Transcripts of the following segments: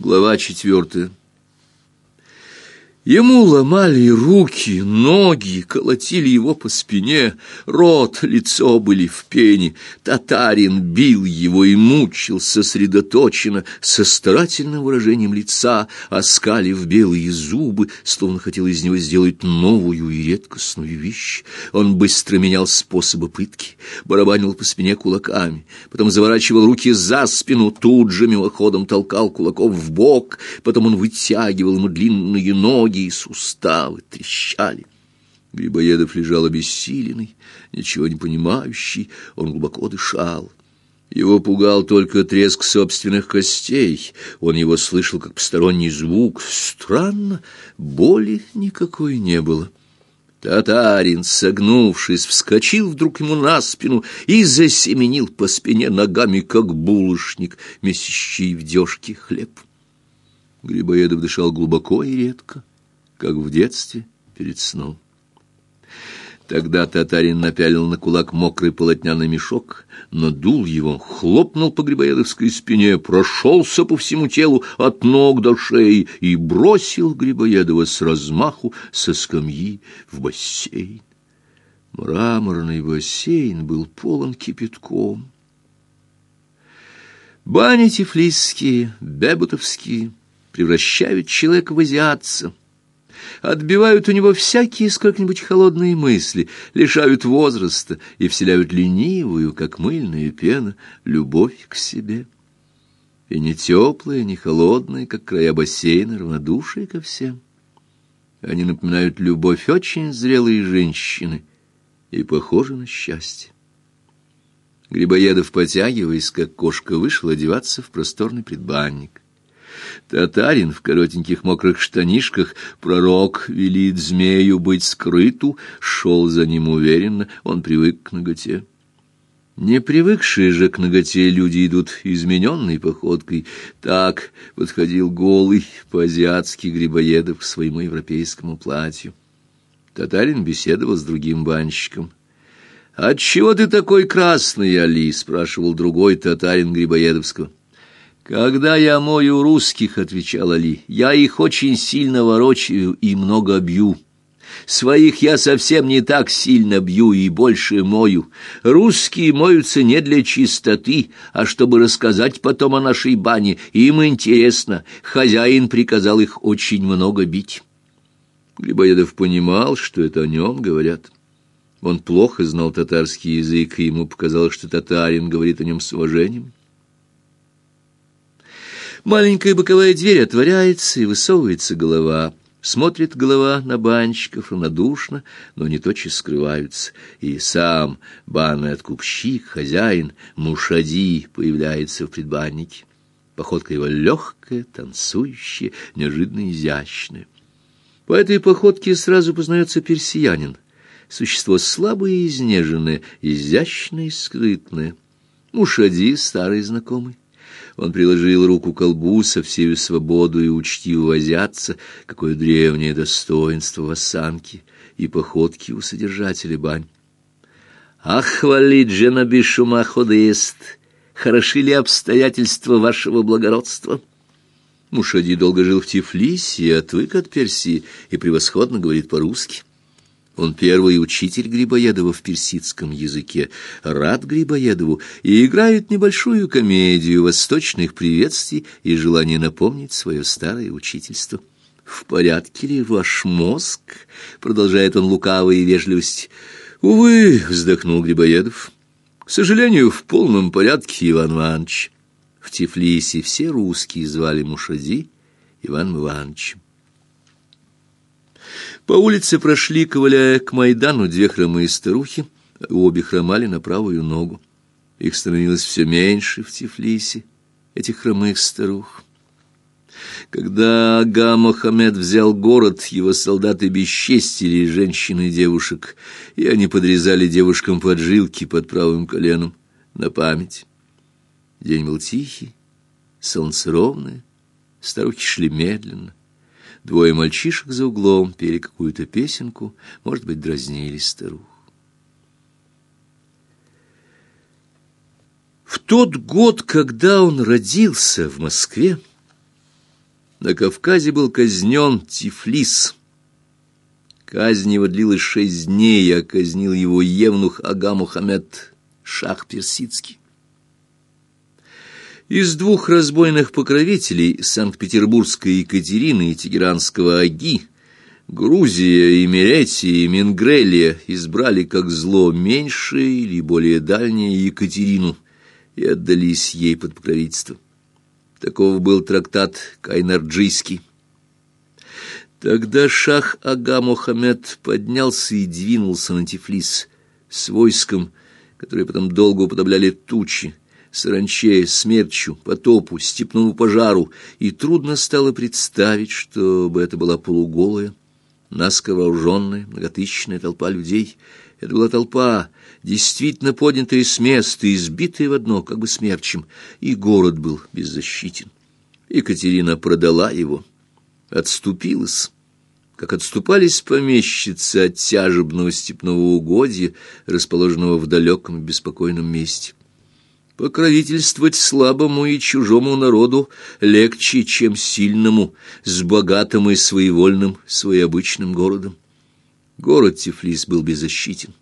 Глава четвертая. Ему ломали руки, ноги, колотили его по спине, рот, лицо были в пене. Татарин бил его и мучил сосредоточенно, со старательным выражением лица, оскалив белые зубы, словно хотел из него сделать новую и редкостную вещь. Он быстро менял способы пытки, барабанил по спине кулаками, потом заворачивал руки за спину, тут же мимоходом толкал кулаков в бок, потом он вытягивал ему длинные ноги, ноги и суставы трещали. Грибоедов лежал обессиленный, ничего не понимающий, он глубоко дышал. Его пугал только треск собственных костей. Он его слышал как посторонний звук. Странно, боли никакой не было. Татарин, согнувшись, вскочил вдруг ему на спину и засеменил по спине ногами, как булочник, месящий в дежке хлеб. Грибоедов дышал глубоко и редко как в детстве перед сном. Тогда татарин напялил на кулак мокрый полотняный мешок, надул его, хлопнул по грибоедовской спине, прошелся по всему телу от ног до шеи и бросил Грибоедова с размаху со скамьи в бассейн. Мраморный бассейн был полон кипятком. Бани тифлисские, бебутовские превращают человека в азиатца — отбивают у него всякие сколько-нибудь холодные мысли, лишают возраста и вселяют ленивую, как мыльная пена, любовь к себе. И не теплые, не холодные, как края бассейна, равнодушие ко всем. Они напоминают любовь очень зрелой женщины и похожи на счастье. Грибоедов, потягиваясь, как кошка, вышел одеваться в просторный предбанник. Татарин в коротеньких мокрых штанишках, пророк велит змею быть скрыту, шел за ним уверенно, он привык к ноготе. Не привыкшие же к ноготе люди идут измененной походкой. Так подходил голый по-азиатски Грибоедов к своему европейскому платью. Татарин беседовал с другим банщиком. «Отчего ты такой красный, Али?» — спрашивал другой татарин Грибоедовского. «Когда я мою русских, — отвечал Али, — я их очень сильно ворочаю и много бью. Своих я совсем не так сильно бью и больше мою. Русские моются не для чистоты, а чтобы рассказать потом о нашей бане. Им интересно. Хозяин приказал их очень много бить». Грибоедов понимал, что это о нем говорят. Он плохо знал татарский язык, и ему показалось, что татарин говорит о нем с уважением. Маленькая боковая дверь отворяется, и высовывается голова. Смотрит голова на банщиков равнодушно, но не тотчас скрываются. И сам банный откупщик, хозяин, мушади, появляется в предбаннике. Походка его легкая, танцующая, неожиданно изящная. По этой походке сразу познается персиянин. Существо слабое и изнеженное, изящное и скрытное. Мушади — старый знакомый. Он приложил руку к колбу со всей свободу и учтиво возятся, какое древнее достоинство в осанке и походке у содержателя бань. «Ах, хвалит же на бишума ходест! Хороши ли обстоятельства вашего благородства?» Мушади долго жил в Тифлисе отвык от Персии и превосходно говорит по-русски. Он первый учитель Грибоедова в персидском языке, рад Грибоедову и играет небольшую комедию восточных приветствий и желания напомнить свое старое учительство. «В порядке ли ваш мозг?» — продолжает он лукавой вежливость. «Увы», — вздохнул Грибоедов, — «к сожалению, в полном порядке, Иван Иванович». В Тифлисе все русские звали Мушади Иван Ивановичем. По улице прошли, ковыляя к Майдану, две хромые старухи, обе хромали на правую ногу. Их становилось все меньше в Тифлисе, этих хромых старух. Когда Ага Мохаммед взял город, его солдаты бесчестили женщин и девушек, и они подрезали девушкам поджилки под правым коленом на память. День был тихий, солнце ровное, старухи шли медленно. Двое мальчишек за углом пели какую-то песенку, может быть, дразнили старух. В тот год, когда он родился в Москве, На Кавказе был казнен Тифлис. Казнь его длилась шесть дней, а казнил его евнух Ага Мухаммед Шах Персидский. Из двух разбойных покровителей Санкт-Петербургской Екатерины и Тегеранского Аги Грузия, Имеретия и Менгрелия избрали как зло меньшее или более дальнее Екатерину и отдались ей под покровительство. Таков был трактат Кайнарджийский. Тогда шах Ага Мухаммед поднялся и двинулся на Тифлис с войском, которое потом долго уподобляли тучи, саранче, смерчу, потопу, степному пожару, и трудно стало представить, чтобы это была полуголая, наскоро вооруженная, многотысячная толпа людей. Это была толпа, действительно поднятая с места, избитая в одно, как бы смерчем, и город был беззащитен. Екатерина продала его, отступилась, как отступались помещицы от тяжебного степного угодья, расположенного в далеком беспокойном месте. Покровительствовать слабому и чужому народу легче, чем сильному, с богатым и своевольным, своеобычным городом. Город Тифлис был беззащитен.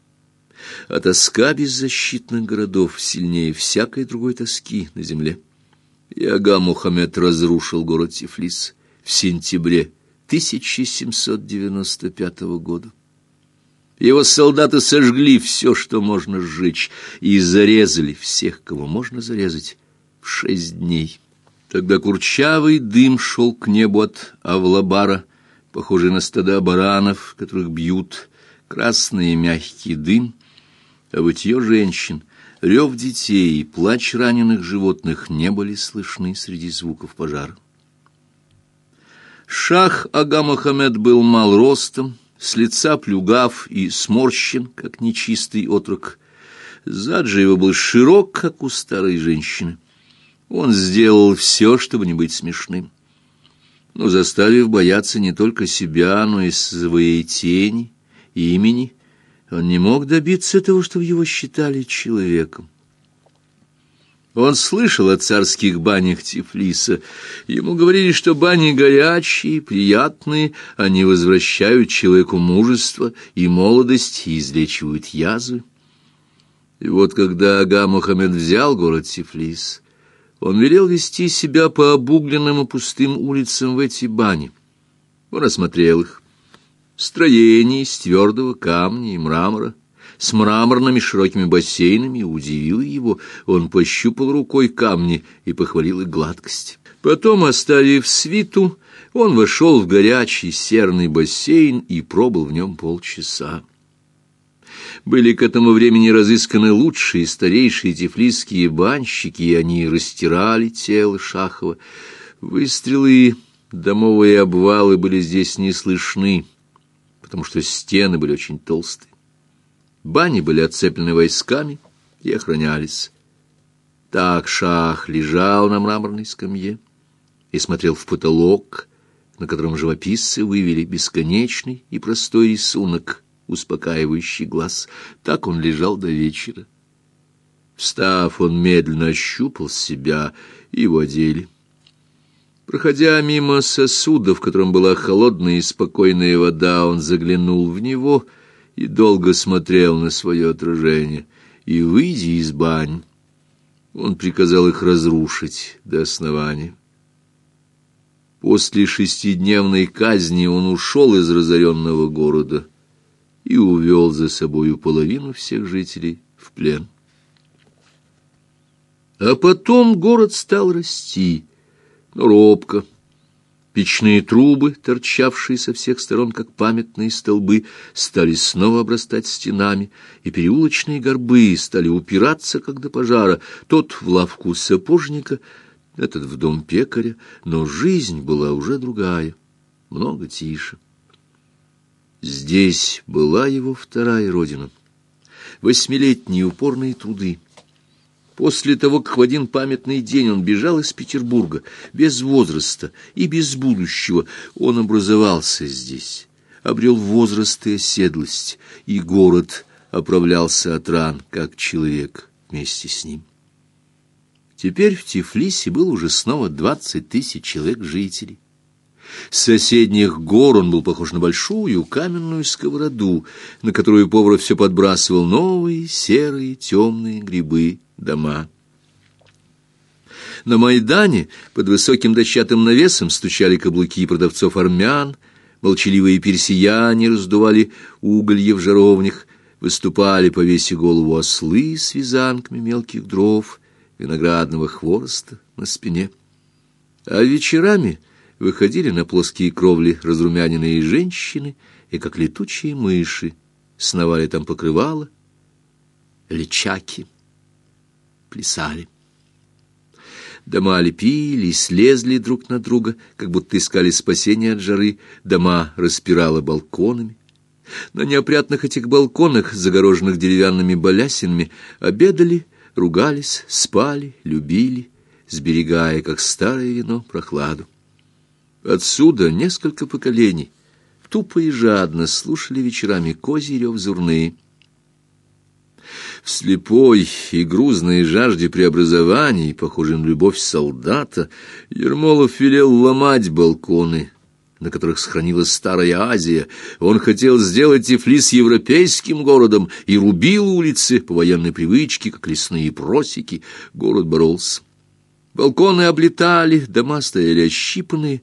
А тоска беззащитных городов сильнее всякой другой тоски на земле. И Ага Мухаммед разрушил город Тифлис в сентябре 1795 года. Его солдаты сожгли все, что можно сжечь, и зарезали всех, кого можно зарезать, в шесть дней. Тогда курчавый дым шел к небу от Авлабара, похожий на стада баранов, которых бьют, красный и мягкий дым, а вытье женщин, рев детей и плач раненых животных не были слышны среди звуков пожара. Шах Ага Мухаммед был мал ростом, с лица плюгав и сморщен, как нечистый отрок. Зад же его был широк, как у старой женщины. Он сделал все, чтобы не быть смешным. Но заставив бояться не только себя, но и своей тени, имени, он не мог добиться того, чтобы его считали человеком. Он слышал о царских банях Тифлиса. Ему говорили, что бани горячие, приятные, они возвращают человеку мужество и молодость и излечивают язвы. И вот когда Ага Мухаммед взял город Тифлис, он велел вести себя по обугленным и пустым улицам в эти бани. Он осмотрел их. Строение из твердого камня и мрамора — с мраморными широкими бассейнами удивил его. Он пощупал рукой камни и похвалил их гладкость. Потом, оставив свиту, он вошел в горячий серный бассейн и пробыл в нем полчаса. Были к этому времени разысканы лучшие старейшие тифлисские банщики, и они растирали тело Шахова. Выстрелы, домовые обвалы были здесь не слышны, потому что стены были очень толстые. Бани были отцеплены войсками и охранялись. Так шах лежал на мраморной скамье и смотрел в потолок, на котором живописцы вывели бесконечный и простой рисунок, успокаивающий глаз. Так он лежал до вечера. Встав, он медленно ощупал себя, и его одели. Проходя мимо сосуда, в котором была холодная и спокойная вода, он заглянул в него — и долго смотрел на свое отражение, и, выйдя из бань, он приказал их разрушить до основания. После шестидневной казни он ушел из разоренного города и увел за собою половину всех жителей в плен. А потом город стал расти, но робко, Печные трубы, торчавшие со всех сторон, как памятные столбы, стали снова обрастать стенами, и переулочные горбы стали упираться, как до пожара, тот в лавку сапожника, этот в дом пекаря, но жизнь была уже другая, много тише. Здесь была его вторая родина. Восьмилетние упорные труды — После того, как в один памятный день он бежал из Петербурга, без возраста и без будущего, он образовался здесь, обрел возраст и оседлость, и город оправлялся от ран, как человек вместе с ним. Теперь в Тифлисе было уже снова двадцать тысяч человек жителей. С соседних гор он был похож на большую каменную сковороду, на которую повар все подбрасывал новые серые темные грибы дома. На Майдане под высоким дощатым навесом стучали каблуки продавцов армян, молчаливые персияне раздували уголье в жаровнях, выступали по весе голову ослы с вязанками мелких дров, виноградного хвороста на спине. А вечерами выходили на плоские кровли разрумяненные женщины и, как летучие мыши, сновали там покрывало, личаки, плясали. Дома лепили слезли друг на друга, как будто искали спасения от жары. Дома распирало балконами. На неопрятных этих балконах, загороженных деревянными балясинами, обедали, ругались, спали, любили, сберегая, как старое вино, прохладу. Отсюда несколько поколений тупо и жадно слушали вечерами козий рев зурны. В слепой и грузной жажде преобразований, похожей на любовь солдата, Ермолов велел ломать балконы, на которых сохранилась старая Азия. Он хотел сделать Тифлис европейским городом и рубил улицы по военной привычке, как лесные просеки. Город боролся. Балконы облетали, дома стояли ощипанные,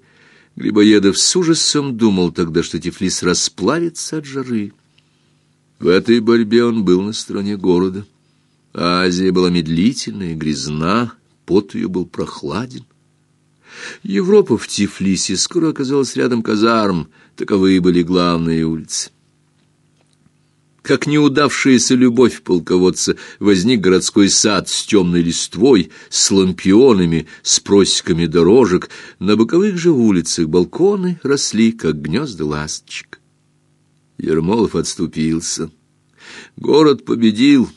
Грибоедов с ужасом думал тогда, что Тифлис расплавится от жары. В этой борьбе он был на стороне города. Азия была медлительная, грязна, пот ее был прохладен. Европа в Тифлисе скоро оказалась рядом казарм, таковые были главные улицы. Как неудавшаяся любовь полководца, возник городской сад с темной листвой, с лампионами, с просеками дорожек. На боковых же улицах балконы росли, как гнезда ласточек. Ермолов отступился. Город победил.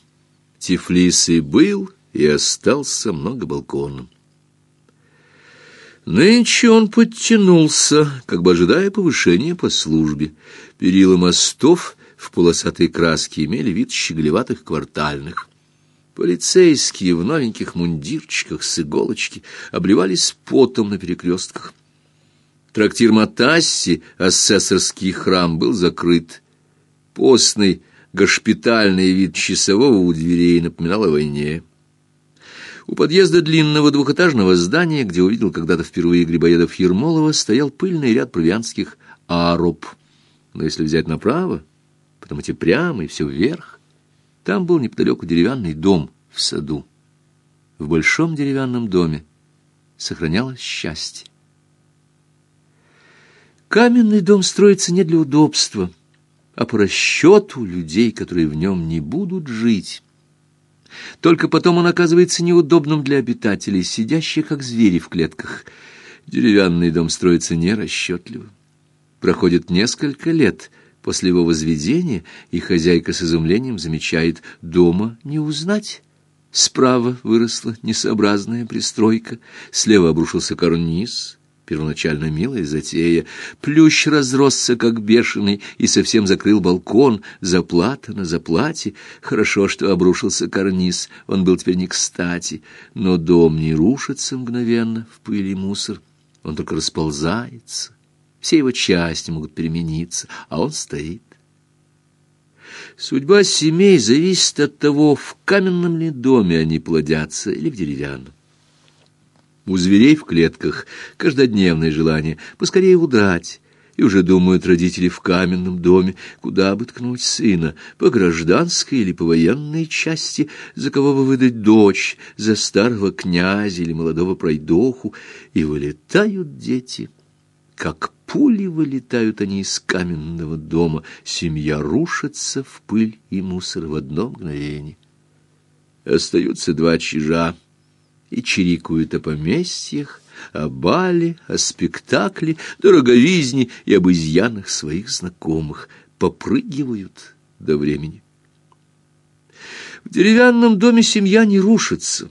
Тифлис и был, и остался многобалконным. Нынче он подтянулся, как бы ожидая повышения по службе. Перила мостов — в полосатой краске имели вид щеголеватых квартальных. Полицейские в новеньких мундирчиках с иголочки обливались потом на перекрестках. Трактир Матасси, асессорский храм, был закрыт. Постный, госпитальный вид часового у дверей напоминал о войне. У подъезда длинного двухэтажного здания, где увидел когда-то впервые Грибоедов Ермолова, стоял пыльный ряд провианских ароб. Но если взять направо, потом идти прямо и все вверх. Там был неподалеку деревянный дом в саду. В большом деревянном доме сохранялось счастье. Каменный дом строится не для удобства, а по расчету людей, которые в нем не будут жить. Только потом он оказывается неудобным для обитателей, сидящих как звери в клетках. Деревянный дом строится нерасчетливо. Проходит несколько лет — После его возведения и хозяйка с изумлением замечает «дома не узнать». Справа выросла несообразная пристройка, слева обрушился карниз, первоначально милая затея. Плющ разросся, как бешеный, и совсем закрыл балкон, заплата на заплате. Хорошо, что обрушился карниз, он был теперь не кстати, но дом не рушится мгновенно в пыли мусор, он только расползается все его части могут перемениться, а он стоит. Судьба семей зависит от того, в каменном ли доме они плодятся или в деревянном. У зверей в клетках каждодневное желание поскорее удрать, и уже думают родители в каменном доме, куда бы ткнуть сына, по гражданской или по военной части, за кого бы выдать дочь, за старого князя или молодого пройдоху, и вылетают дети, как пули вылетают они из каменного дома, семья рушится в пыль и мусор в одно мгновение. Остаются два чижа и чирикают о поместьях, о бале, о спектакле, дороговизне и об изъянах своих знакомых, попрыгивают до времени. В деревянном доме семья не рушится,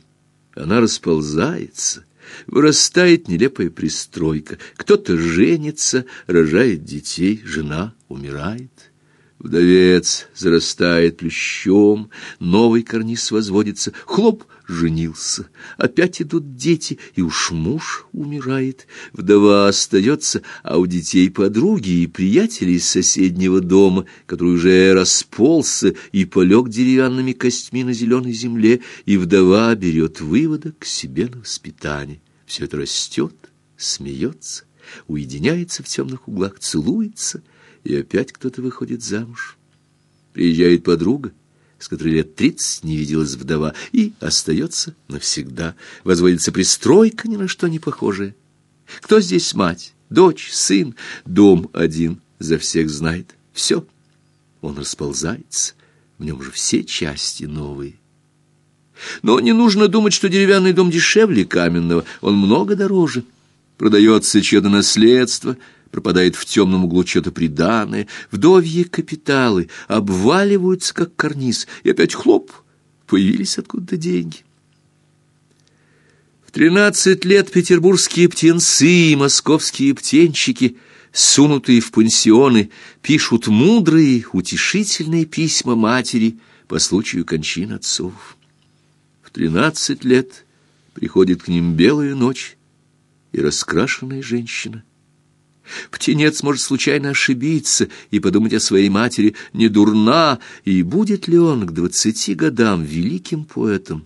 она расползается — Вырастает нелепая пристройка. Кто-то женится, рожает детей, жена умирает. Вдовец зарастает плющом, новый карниз возводится, хлоп, женился. Опять идут дети, и уж муж умирает. Вдова остается, а у детей подруги и приятели из соседнего дома, который уже расползся и полег деревянными костьми на зеленой земле, и вдова берет выводок к себе на воспитание. Все это растет, смеется, уединяется в темных углах, целуется — и опять кто-то выходит замуж. Приезжает подруга, с которой лет тридцать не виделась вдова, и остается навсегда. Возводится пристройка, ни на что не похожая. Кто здесь мать, дочь, сын? Дом один за всех знает. Все. Он расползается, в нем же все части новые. Но не нужно думать, что деревянный дом дешевле каменного, он много дороже. Продается чье-то наследство — пропадает в темном углу что-то приданое, вдовьи капиталы обваливаются, как карниз, и опять хлоп, появились откуда-то деньги. В тринадцать лет петербургские птенцы и московские птенчики, сунутые в пансионы, пишут мудрые, утешительные письма матери по случаю кончин отцов. В тринадцать лет приходит к ним белая ночь и раскрашенная женщина — Птенец может случайно ошибиться и подумать о своей матери не дурна, и будет ли он к двадцати годам великим поэтом?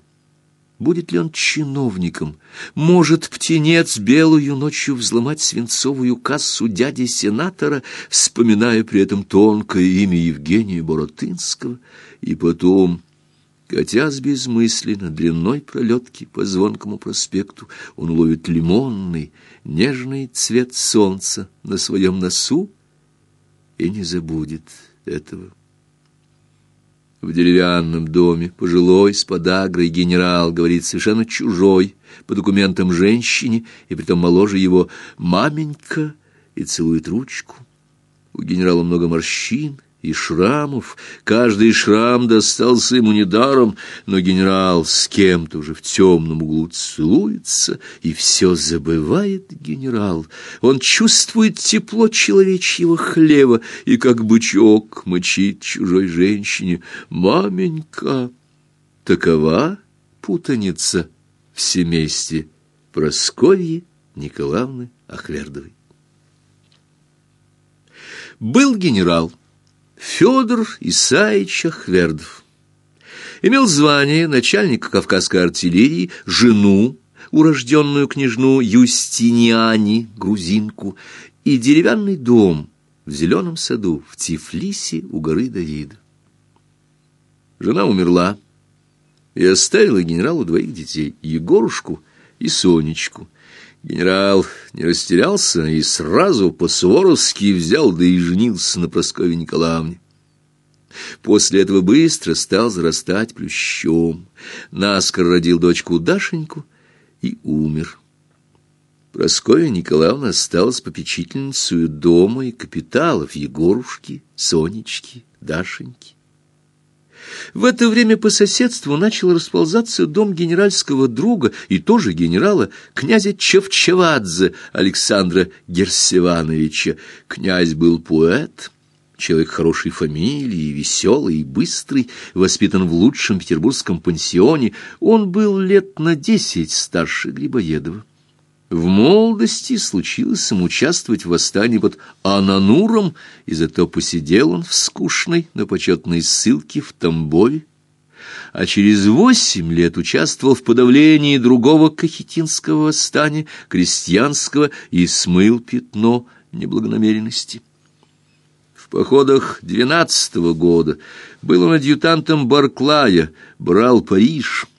Будет ли он чиновником? Может птенец белую ночью взломать свинцовую кассу дяди-сенатора, вспоминая при этом тонкое имя Евгения Боротынского, и потом Катясь безмысленно длиной пролетки по звонкому проспекту, он ловит лимонный, нежный цвет солнца на своем носу и не забудет этого. В деревянном доме пожилой с подагрой генерал говорит совершенно чужой, по документам женщине, и притом моложе его, «маменька», и целует ручку. У генерала много морщин, и шрамов. Каждый шрам достался ему недаром, но генерал с кем-то уже в темном углу целуется, и все забывает генерал. Он чувствует тепло человечьего хлеба и, как бычок, мочит чужой женщине «Маменька!» Такова путаница в семействе Прасковьи Николаевны Ахвердовой. Был генерал Федор Исаевич Ахвердов. Имел звание начальника Кавказской артиллерии, жену, урожденную княжну Юстиниани, грузинку, и деревянный дом в зеленом саду в Тифлисе у горы Давида. Жена умерла и оставила генералу двоих детей, Егорушку и Сонечку – Генерал не растерялся и сразу по-суворовски взял да и женился на Прасковье Николаевне. После этого быстро стал зарастать плющом. Наскоро родил дочку Дашеньку и умер. Прасковья Николаевна осталась попечительницей дома и капиталов Егорушки, Сонечки, Дашеньки. В это время по соседству начал расползаться дом генеральского друга и тоже генерала, князя Чевчевадзе Александра Герсевановича. Князь был поэт, человек хорошей фамилии, веселый и быстрый, воспитан в лучшем петербургском пансионе. Он был лет на десять старше Грибоедова. В молодости случилось ему участвовать в восстании под Анануром, и зато посидел он в скучной, но почетной ссылке в Тамбове, а через восемь лет участвовал в подавлении другого кахетинского восстания, крестьянского, и смыл пятно неблагонамеренности. В походах двенадцатого года был он адъютантом Барклая, брал Париж —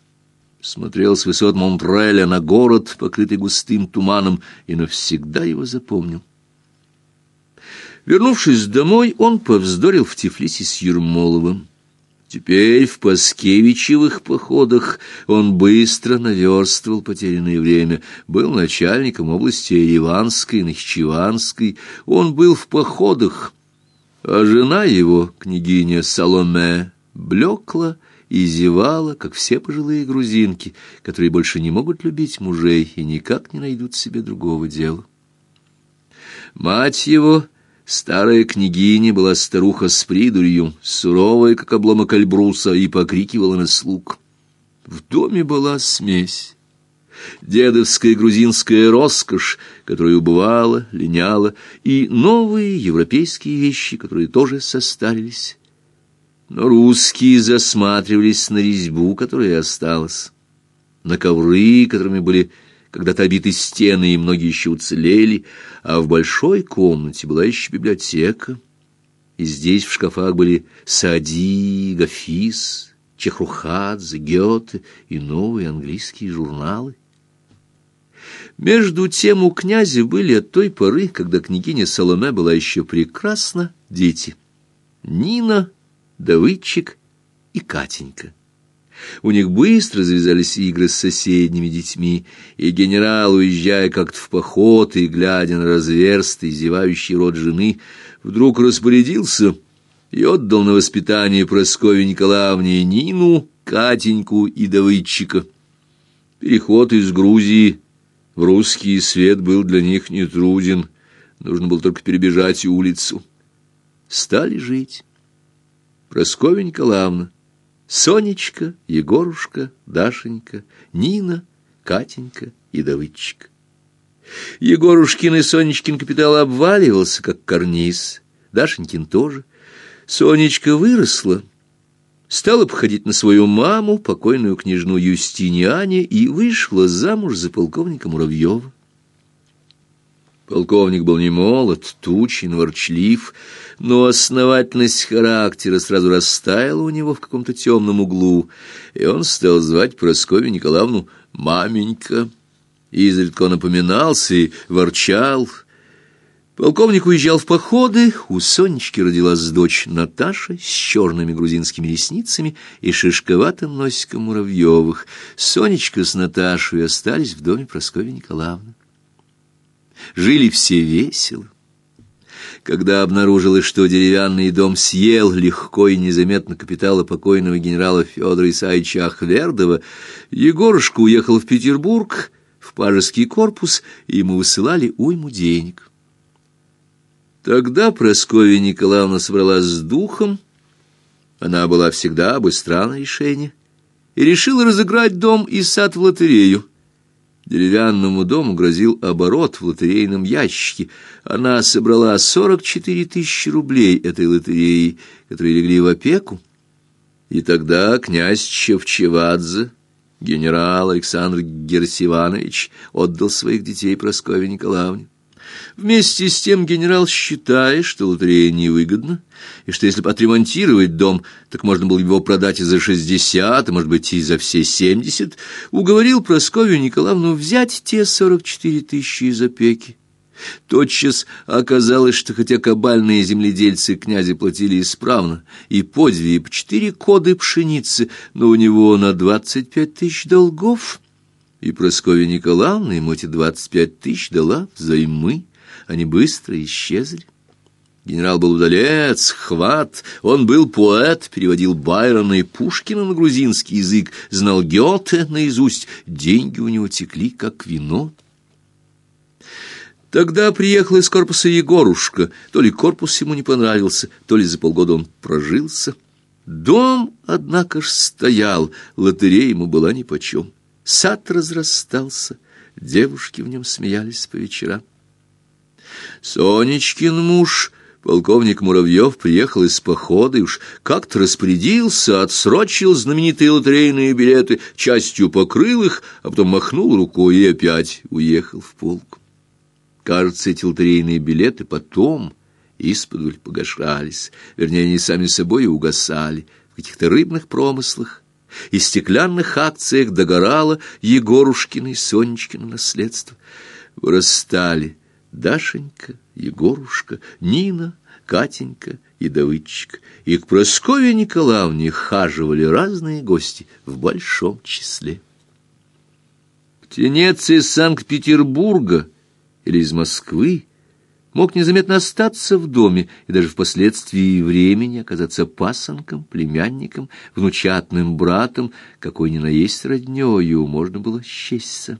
смотрел с высот Монтреля на город, покрытый густым туманом, и навсегда его запомнил. Вернувшись домой, он повздорил в Тифлисе с Ермоловым. Теперь в Паскевичевых походах он быстро наверстывал потерянное время, был начальником области Ереванской, Нахичеванской, он был в походах, а жена его, княгиня Саломе, блекла, и зевала, как все пожилые грузинки, которые больше не могут любить мужей и никак не найдут себе другого дела. Мать его Старая княгиня была старуха с придурью, суровая, как обломок альбруса, и покрикивала на слуг. В доме была смесь. Дедовская грузинская роскошь, которая убывала, линяла, и новые европейские вещи, которые тоже состарились. Но русские засматривались на резьбу, которая осталась, на ковры, которыми были когда-то обиты стены, и многие еще уцелели, а в большой комнате была еще библиотека, и здесь в шкафах были Сади, Гафис, Чехрухадзе, Гёте и новые английские журналы. Между тем у князя были от той поры, когда княгиня Соломе была еще прекрасна, дети. Нина Давыдчик и Катенька. У них быстро завязались игры с соседними детьми, и генерал, уезжая как-то в поход и глядя на разверстый, зевающий рот жены, вдруг распорядился и отдал на воспитание Прасковье Николаевне Нину, Катеньку и Давыдчика. Переход из Грузии в русский свет был для них нетруден, нужно было только перебежать улицу. Стали жить. Прасковья Николаевна, Сонечка, Егорушка, Дашенька, Нина, Катенька и Давыдчик. Егорушкин и Сонечкин капитал обваливался, как карниз, Дашенькин тоже. Сонечка выросла, стала походить на свою маму, покойную княжну Юстиниане, и вышла замуж за полковника Муравьева. Полковник был не молод, тучен, ворчлив, но основательность характера сразу растаяла у него в каком-то темном углу, и он стал звать Прасковью Николаевну «маменька». Изредка он напоминался и ворчал. Полковник уезжал в походы, у Сонечки родилась дочь Наташа с черными грузинскими ресницами и шишковатым носиком Муравьевых. Сонечка с Наташей остались в доме Прасковьи Николаевны. Жили все весело. Когда обнаружилось, что деревянный дом съел легко и незаметно капитала покойного генерала Федора Исаевича Ахвердова, Егорушка уехал в Петербург, в пажеский корпус, и ему высылали уйму денег. Тогда Прасковья Николаевна собралась с духом, она была всегда быстра на решение, и решила разыграть дом и сад в лотерею. Деревянному дому грозил оборот в лотерейном ящике. Она собрала сорок четыре тысячи рублей этой лотереи, которые легли в опеку. И тогда князь Чевчевадзе, генерал Александр Герсиванович, отдал своих детей Прасковье Николаевне. Вместе с тем генерал считает, что лотерея невыгодна, и что если бы отремонтировать дом, так можно было его продать и за шестьдесят, а может быть и за все семьдесят, уговорил Прасковью Николаевну взять те сорок четыре тысячи из опеки. Тотчас оказалось, что хотя кабальные земледельцы князя платили исправно, и по по четыре коды пшеницы, но у него на двадцать пять тысяч долгов — и Прасковья Николаевна ему эти двадцать пять тысяч дала взаймы. Они быстро исчезли. Генерал был удалец, хват, он был поэт, переводил Байрона и Пушкина на грузинский язык, знал Гёте наизусть, деньги у него текли, как вино. Тогда приехал из корпуса Егорушка, то ли корпус ему не понравился, то ли за полгода он прожился. Дом, однако ж, стоял, лотерея ему была нипочем. Сад разрастался, девушки в нем смеялись по вечерам. Сонечкин муж, полковник Муравьев, приехал из похода и уж как-то распорядился, отсрочил знаменитые лотерейные билеты, частью покрыл их, а потом махнул рукой и опять уехал в полк. Кажется, эти лотерейные билеты потом исподволь погашались, вернее, они сами собой угасали в каких-то рыбных промыслах, и стеклянных акциях догорало Егорушкино и Сонечкино наследство. Вырастали Дашенька, Егорушка, Нина, Катенька и Давыдчик. И к Прасковье Николаевне хаживали разные гости в большом числе. Птенец из Санкт-Петербурга или из Москвы мог незаметно остаться в доме и даже впоследствии времени оказаться пасынком, племянником, внучатным братом, какой ни на есть роднёю можно было счесть.